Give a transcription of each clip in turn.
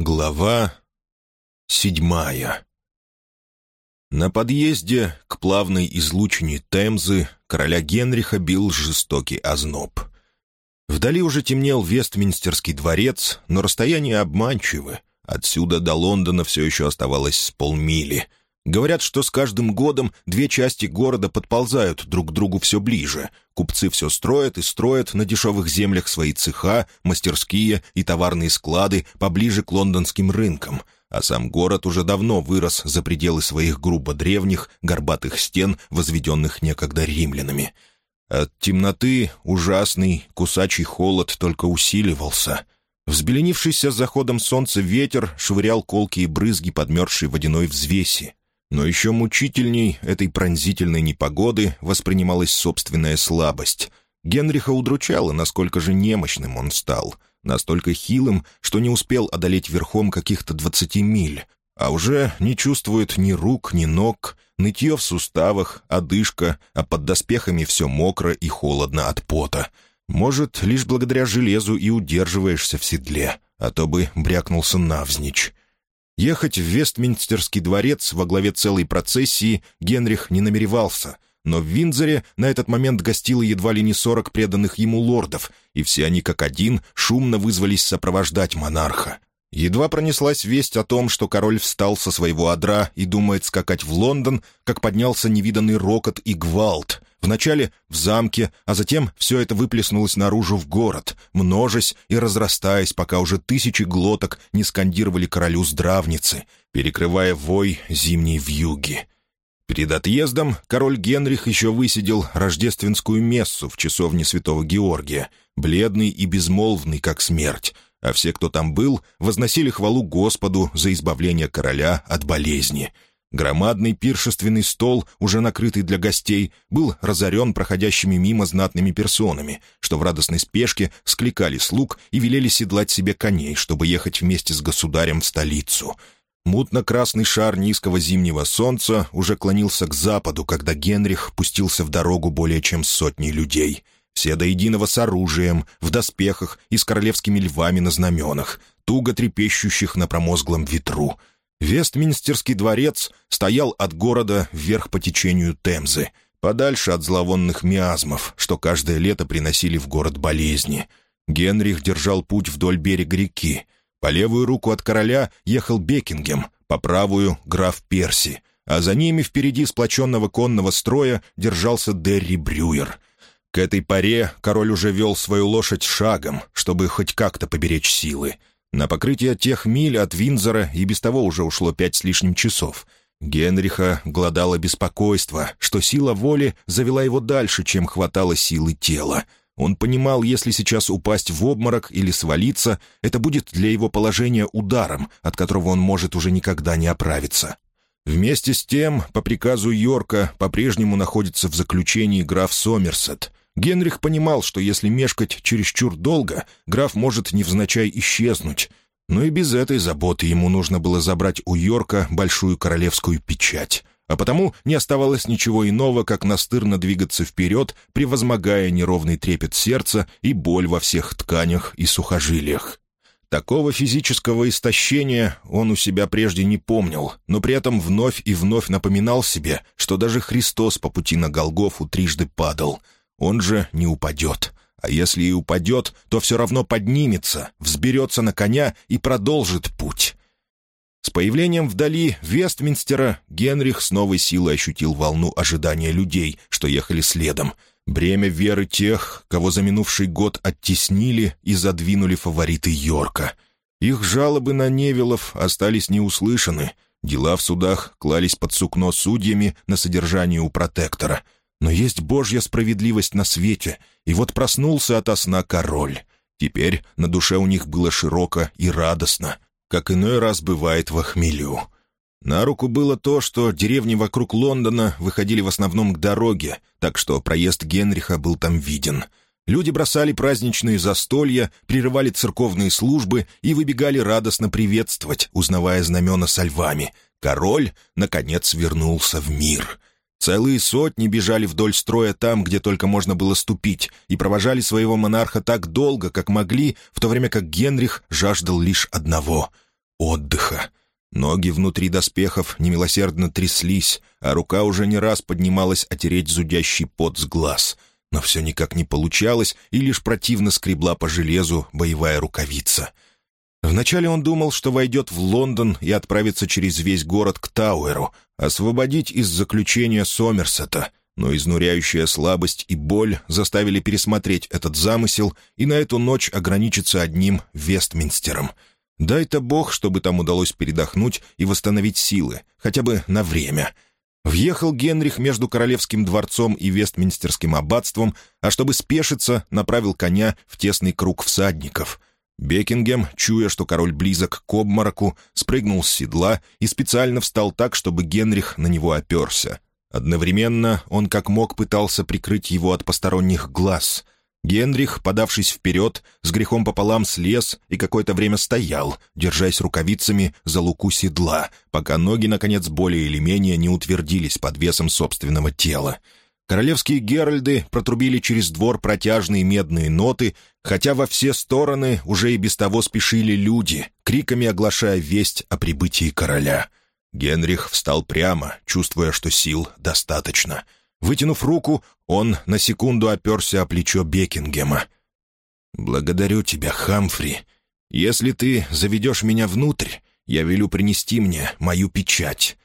Глава седьмая На подъезде к плавной излучине Темзы короля Генриха бил жестокий озноб. Вдали уже темнел Вестминстерский дворец, но расстояние обманчивы. Отсюда до Лондона все еще оставалось с полмили. Говорят, что с каждым годом две части города подползают друг к другу все ближе. Купцы все строят и строят на дешевых землях свои цеха, мастерские и товарные склады поближе к лондонским рынкам. А сам город уже давно вырос за пределы своих грубо древних, горбатых стен, возведенных некогда римлянами. От темноты ужасный кусачий холод только усиливался. Взбеленившийся с заходом солнца ветер швырял колкие брызги подмерзшей водяной взвеси. Но еще мучительней этой пронзительной непогоды воспринималась собственная слабость. Генриха удручало, насколько же немощным он стал. Настолько хилым, что не успел одолеть верхом каких-то двадцати миль. А уже не чувствует ни рук, ни ног, нытье в суставах, одышка, а под доспехами все мокро и холодно от пота. Может, лишь благодаря железу и удерживаешься в седле, а то бы брякнулся навзничь. Ехать в Вестминстерский дворец во главе целой процессии Генрих не намеревался, но в Виндзоре на этот момент гостило едва ли не сорок преданных ему лордов, и все они как один шумно вызвались сопровождать монарха. Едва пронеслась весть о том, что король встал со своего одра и думает скакать в Лондон, как поднялся невиданный рокот и гвалт. Вначале в замке, а затем все это выплеснулось наружу в город, множась и разрастаясь, пока уже тысячи глоток не скандировали королю здравницы, перекрывая вой зимней вьюги. Перед отъездом король Генрих еще высидел рождественскую мессу в часовне святого Георгия, бледный и безмолвный, как смерть, а все, кто там был, возносили хвалу Господу за избавление короля от болезни — Громадный пиршественный стол, уже накрытый для гостей, был разорен проходящими мимо знатными персонами, что в радостной спешке скликали слуг и велели седлать себе коней, чтобы ехать вместе с государем в столицу. Мутно-красный шар низкого зимнего солнца уже клонился к западу, когда Генрих пустился в дорогу более чем сотни людей. Все до единого с оружием, в доспехах и с королевскими львами на знаменах, туго трепещущих на промозглом ветру — Вестминстерский дворец стоял от города вверх по течению Темзы, подальше от зловонных миазмов, что каждое лето приносили в город болезни. Генрих держал путь вдоль берега реки. По левую руку от короля ехал Бекингем, по правую — граф Перси, а за ними впереди сплоченного конного строя держался Дерри Брюер. К этой паре король уже вел свою лошадь шагом, чтобы хоть как-то поберечь силы — на покрытие тех миль от Винзора и без того уже ушло пять с лишним часов. Генриха гладало беспокойство, что сила воли завела его дальше, чем хватало силы тела. Он понимал, если сейчас упасть в обморок или свалиться, это будет для его положения ударом, от которого он может уже никогда не оправиться. Вместе с тем, по приказу Йорка, по-прежнему находится в заключении граф Сомерсет. Генрих понимал, что если мешкать чересчур долго, граф может невзначай исчезнуть. Но и без этой заботы ему нужно было забрать у Йорка большую королевскую печать. А потому не оставалось ничего иного, как настырно двигаться вперед, превозмогая неровный трепет сердца и боль во всех тканях и сухожилиях. Такого физического истощения он у себя прежде не помнил, но при этом вновь и вновь напоминал себе, что даже Христос по пути на Голгофу трижды падал — он же не упадет. А если и упадет, то все равно поднимется, взберется на коня и продолжит путь. С появлением вдали Вестминстера Генрих с новой силой ощутил волну ожидания людей, что ехали следом. Бремя веры тех, кого за минувший год оттеснили и задвинули фавориты Йорка. Их жалобы на Невилов остались неуслышаны. Дела в судах клались под сукно судьями на содержание у протектора — но есть Божья справедливость на свете, и вот проснулся ото сна король. Теперь на душе у них было широко и радостно, как иной раз бывает в охмелю. На руку было то, что деревни вокруг Лондона выходили в основном к дороге, так что проезд Генриха был там виден. Люди бросали праздничные застолья, прерывали церковные службы и выбегали радостно приветствовать, узнавая знамена со львами. Король, наконец, вернулся в мир — Целые сотни бежали вдоль строя там, где только можно было ступить, и провожали своего монарха так долго, как могли, в то время как Генрих жаждал лишь одного. отдыха. Ноги внутри доспехов немилосердно тряслись, а рука уже не раз поднималась отереть зудящий пот с глаз. Но все никак не получалось, и лишь противно скребла по железу боевая рукавица. Вначале он думал, что войдет в Лондон и отправится через весь город к Тауэру, освободить из заключения Сомерсета, но изнуряющая слабость и боль заставили пересмотреть этот замысел и на эту ночь ограничиться одним Вестминстером — Дай-то бог, чтобы там удалось передохнуть и восстановить силы, хотя бы на время. Въехал Генрих между Королевским дворцом и Вестминстерским аббатством, а чтобы спешиться, направил коня в тесный круг всадников. Бекингем, чуя, что король близок к обмороку, спрыгнул с седла и специально встал так, чтобы Генрих на него оперся. Одновременно он как мог пытался прикрыть его от посторонних глаз — Генрих, подавшись вперед, с грехом пополам слез и какое-то время стоял, держась рукавицами за луку седла, пока ноги, наконец, более или менее не утвердились под весом собственного тела. Королевские геральды протрубили через двор протяжные медные ноты, хотя во все стороны уже и без того спешили люди, криками оглашая весть о прибытии короля. Генрих встал прямо, чувствуя, что сил достаточно — Вытянув руку, он на секунду оперся о плечо Бекингема. «Благодарю тебя, Хамфри. Если ты заведешь меня внутрь, я велю принести мне мою печать».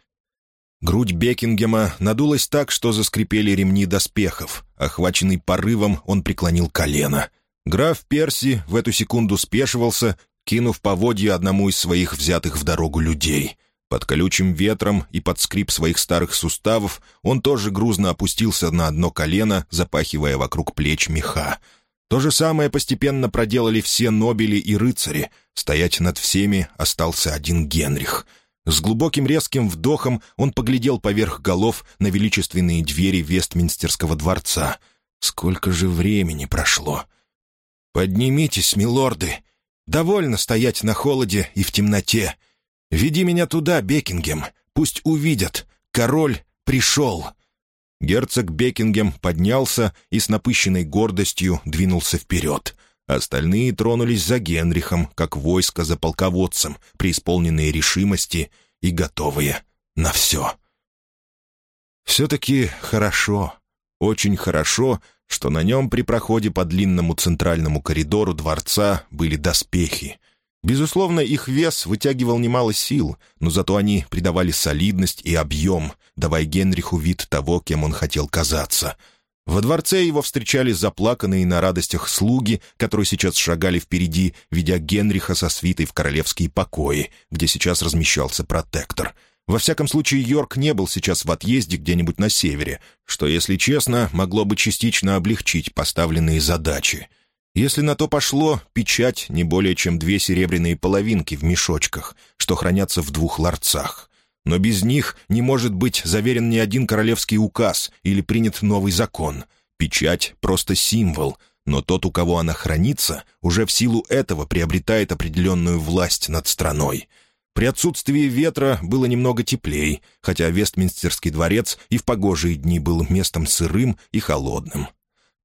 Грудь Бекингема надулась так, что заскрипели ремни доспехов. Охваченный порывом, он преклонил колено. Граф Перси в эту секунду спешивался, кинув поводья одному из своих взятых в дорогу людей. Под колючим ветром и под скрип своих старых суставов он тоже грузно опустился на одно колено, запахивая вокруг плеч меха. То же самое постепенно проделали все нобели и рыцари. Стоять над всеми остался один Генрих. С глубоким резким вдохом он поглядел поверх голов на величественные двери Вестминстерского дворца. Сколько же времени прошло! «Поднимитесь, милорды! Довольно стоять на холоде и в темноте!» «Веди меня туда, Бекингем. Пусть увидят. Король пришел». Герцог Бекингем поднялся и с напыщенной гордостью двинулся вперед. Остальные тронулись за Генрихом, как войско за полководцем, преисполненные решимости и готовые на все. Все-таки хорошо, очень хорошо, что на нем при проходе по длинному центральному коридору дворца были доспехи — Безусловно, их вес вытягивал немало сил, но зато они придавали солидность и объем, давая Генриху вид того, кем он хотел казаться. Во дворце его встречали заплаканные на радостях слуги, которые сейчас шагали впереди, ведя Генриха со свитой в королевские покои, где сейчас размещался протектор. Во всяком случае, Йорк не был сейчас в отъезде где-нибудь на севере, что, если честно, могло бы частично облегчить поставленные задачи — если на то пошло, печать не более чем две серебряные половинки в мешочках, что хранятся в двух ларцах. Но без них не может быть заверен ни один королевский указ или принят новый закон. Печать — просто символ, но тот, у кого она хранится, уже в силу этого приобретает определенную власть над страной. При отсутствии ветра было немного теплей, хотя Вестминстерский дворец и в погожие дни был местом сырым и холодным.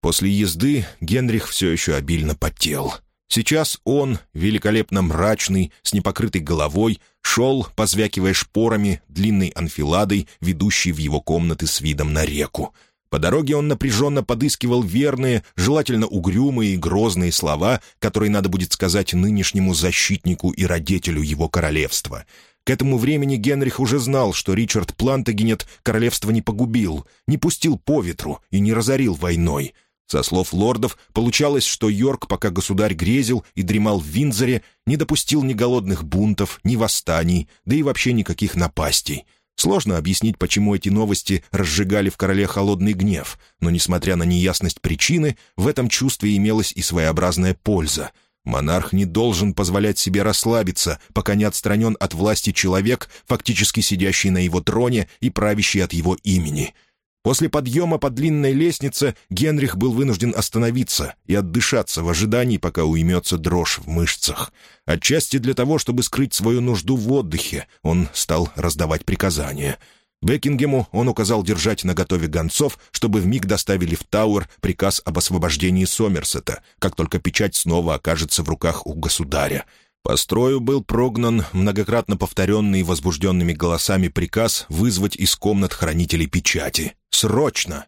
После езды Генрих все еще обильно потел. Сейчас он, великолепно мрачный, с непокрытой головой, шел, позвякивая шпорами, длинной анфиладой, ведущей в его комнаты с видом на реку. По дороге он напряженно подыскивал верные, желательно угрюмые и грозные слова, которые надо будет сказать нынешнему защитнику и родителю его королевства. К этому времени Генрих уже знал, что Ричард Плантагенет королевство не погубил, не пустил по ветру и не разорил войной — со слов лордов, получалось, что Йорк, пока государь грезил и дремал в Виндзоре, не допустил ни голодных бунтов, ни восстаний, да и вообще никаких напастей. Сложно объяснить, почему эти новости разжигали в короле холодный гнев, но, несмотря на неясность причины, в этом чувстве имелась и своеобразная польза. Монарх не должен позволять себе расслабиться, пока не отстранен от власти человек, фактически сидящий на его троне и правящий от его имени — После подъема по длинной лестнице Генрих был вынужден остановиться и отдышаться в ожидании, пока уймется дрожь в мышцах. Отчасти для того, чтобы скрыть свою нужду в отдыхе, он стал раздавать приказания. Бекингему он указал держать наготове гонцов, чтобы вмиг доставили в Тауэр приказ об освобождении Сомерсета, как только печать снова окажется в руках у государя. По строю был прогнан многократно повторенный возбужденными голосами приказ вызвать из комнат хранителей печати. «Срочно!»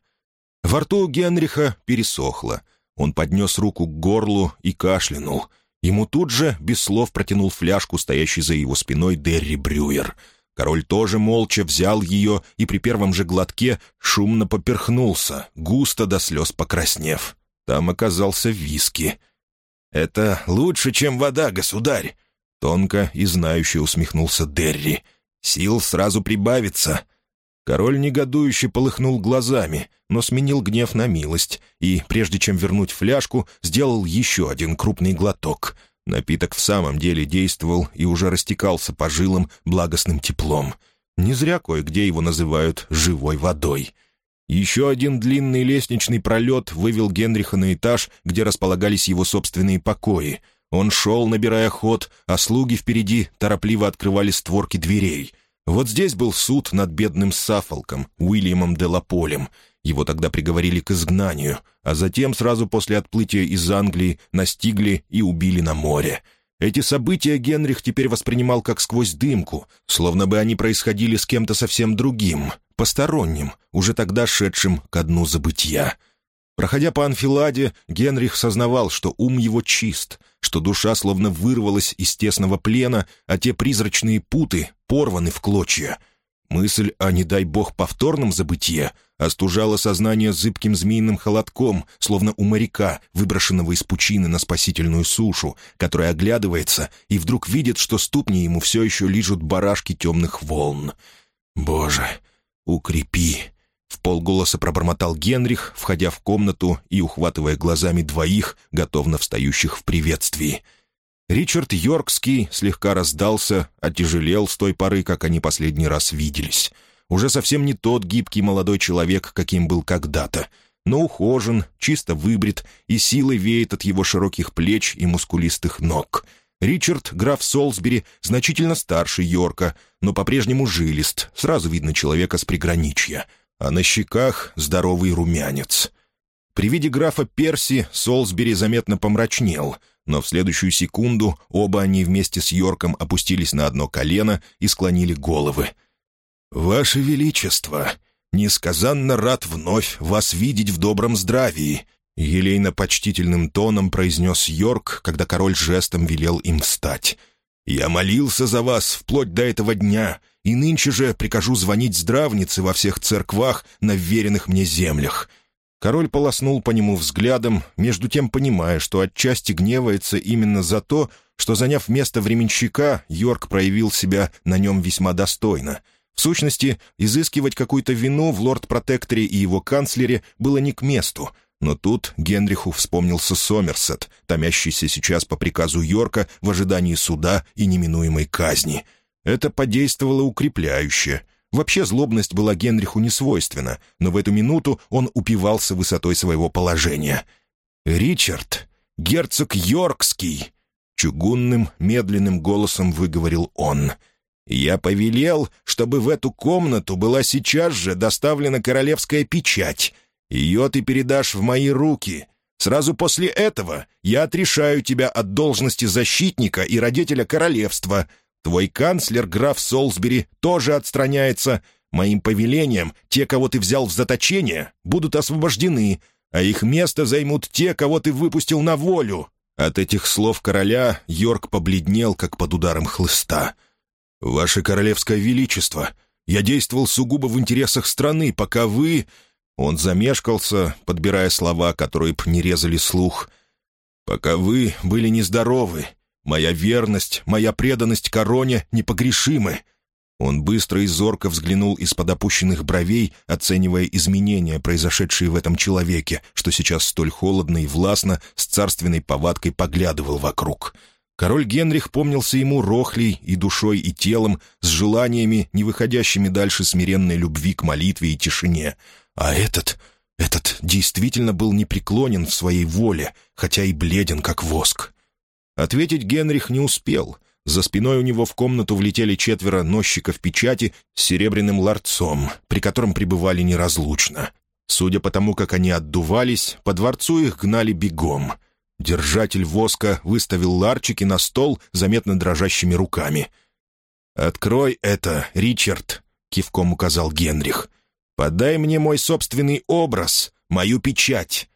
Во рту Генриха пересохло. Он поднес руку к горлу и кашлянул. Ему тут же, без слов, протянул фляжку, стоящий за его спиной Дерри Брюер. Король тоже молча взял ее и при первом же глотке шумно поперхнулся, густо до слез покраснев. Там оказался виски. «Это лучше, чем вода, государь!» Тонко и знающе усмехнулся Дерри. «Сил сразу прибавится!» Король негодующе полыхнул глазами, но сменил гнев на милость и, прежде чем вернуть фляжку, сделал еще один крупный глоток. Напиток в самом деле действовал и уже растекался по жилам благостным теплом. Не зря кое-где его называют «живой водой». Еще один длинный лестничный пролет вывел Генриха на этаж, где располагались его собственные покои. Он шел, набирая ход, а слуги впереди торопливо открывали створки дверей. Вот здесь был суд над бедным Сафолком, Уильямом де Лаполем. Его тогда приговорили к изгнанию, а затем, сразу после отплытия из Англии, настигли и убили на море. Эти события Генрих теперь воспринимал как сквозь дымку, словно бы они происходили с кем-то совсем другим, посторонним, уже тогда шедшим ко дну забытья. Проходя по анфиладе, Генрих сознавал, что ум его чист, что душа словно вырвалась из тесного плена, а те призрачные путы порваны в клочья. Мысль о, не дай бог, повторном забытье остужала сознание зыбким змеиным холодком, словно у моряка, выброшенного из пучины на спасительную сушу, который оглядывается и вдруг видит, что ступни ему все еще лижут барашки темных волн. «Боже, укрепи!» В полголоса пробормотал Генрих, входя в комнату и ухватывая глазами двоих, готовно встающих в приветствии. Ричард Йоркский слегка раздался, отяжелел с той поры, как они последний раз виделись. Уже совсем не тот гибкий молодой человек, каким был когда-то, но ухожен, чисто выбрит, и силой веет от его широких плеч и мускулистых ног. Ричард, граф Солсбери, значительно старше Йорка, но по-прежнему жилист, сразу видно человека с приграничья — а на щеках здоровый румянец. При виде графа Перси Солсбери заметно помрачнел, но в следующую секунду оба они вместе с Йорком опустились на одно колено и склонили головы. «Ваше Величество, несказанно рад вновь вас видеть в добром здравии», елейно-почтительным тоном произнес Йорк, когда король жестом велел им встать. «Я молился за вас вплоть до этого дня, и нынче же прикажу звонить здравнице во всех церквах на веренных мне землях». Король полоснул по нему взглядом, между тем понимая, что отчасти гневается именно за то, что, заняв место временщика, Йорк проявил себя на нем весьма достойно. В сущности, изыскивать какую-то вину в лорд-протекторе и его канцлере было не к месту, но тут Генриху вспомнился Сомерсет, томящийся сейчас по приказу Йорка в ожидании суда и неминуемой казни — это подействовало укрепляюще. Вообще злобность была Генриху не свойственна, но в эту минуту он упивался высотой своего положения. «Ричард, герцог Йоркский!» Чугунным, медленным голосом выговорил он. «Я повелел, чтобы в эту комнату была сейчас же доставлена королевская печать. Ее ты передашь в мои руки. Сразу после этого я отрешаю тебя от должности защитника и родителя королевства, Твой канцлер, граф Солсбери, тоже отстраняется. Моим повелением те, кого ты взял в заточение, будут освобождены, а их место займут те, кого ты выпустил на волю». От этих слов короля Йорк побледнел, как под ударом хлыста. «Ваше королевское величество, я действовал сугубо в интересах страны, пока вы...» Он замешкался, подбирая слова, которые б не резали слух. «Пока вы были нездоровы, Моя верность, моя преданность короне непогрешимы». Он быстро и зорко взглянул из-под опущенных бровей, оценивая изменения, произошедшие в этом человеке, что сейчас столь холодно и властно с царственной повадкой поглядывал вокруг. Король Генрих помнился ему рохлей и душой, и телом, с желаниями, не выходящими дальше смиренной любви к молитве и тишине. А этот... этот действительно был непреклонен в своей воле, хотя и бледен, как воск. Ответить Генрих не успел. За спиной у него в комнату влетели четверо носчиков печати с серебряным ларцом, при котором пребывали неразлучно. Судя по тому, как они отдувались, по дворцу их гнали бегом. Держатель воска выставил ларчики на стол заметно дрожащими руками. «Открой это, Ричард», — кивком указал Генрих. «Подай мне мой собственный образ, мою печать».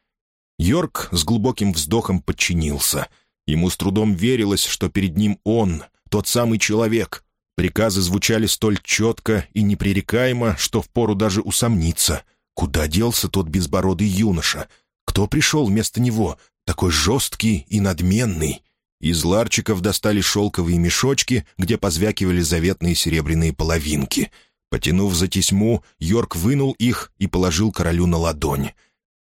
Йорк с глубоким вздохом подчинился. Ему с трудом верилось, что перед ним он, тот самый человек. Приказы звучали столь четко и непререкаемо, что впору даже усомниться. Куда делся тот безбородый юноша? Кто пришел вместо него, такой жесткий и надменный. Из ларчиков достали шелковые мешочки, где позвякивали заветные серебряные половинки. Потянув за тесьму, Йорк вынул их и положил королю на ладонь.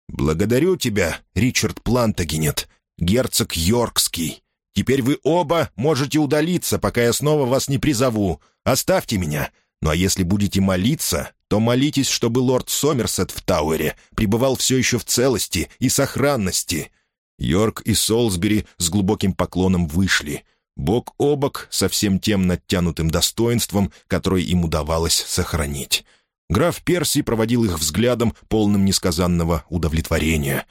«Благодарю тебя, Ричард Плантагенет, герцог Йоркский. Теперь вы оба можете удалиться, пока я снова вас не призову. Оставьте меня. Ну а если будете молиться, то молитесь, чтобы лорд Сомерсет в Тауэре пребывал все еще в целости и сохранности. Йорк и Солсбери с глубоким поклоном вышли, бок о бок со всем тем надтянутым достоинством, которое им удавалось сохранить. Граф Перси проводил их взглядом, полным несказанного удовлетворения.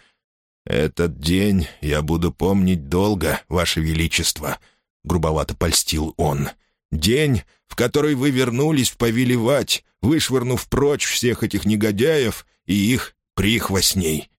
«Этот день я буду помнить долго, Ваше Величество», — грубовато польстил он. «День, в который вы вернулись повелевать, вышвырнув прочь всех этих негодяев и их прихвостней.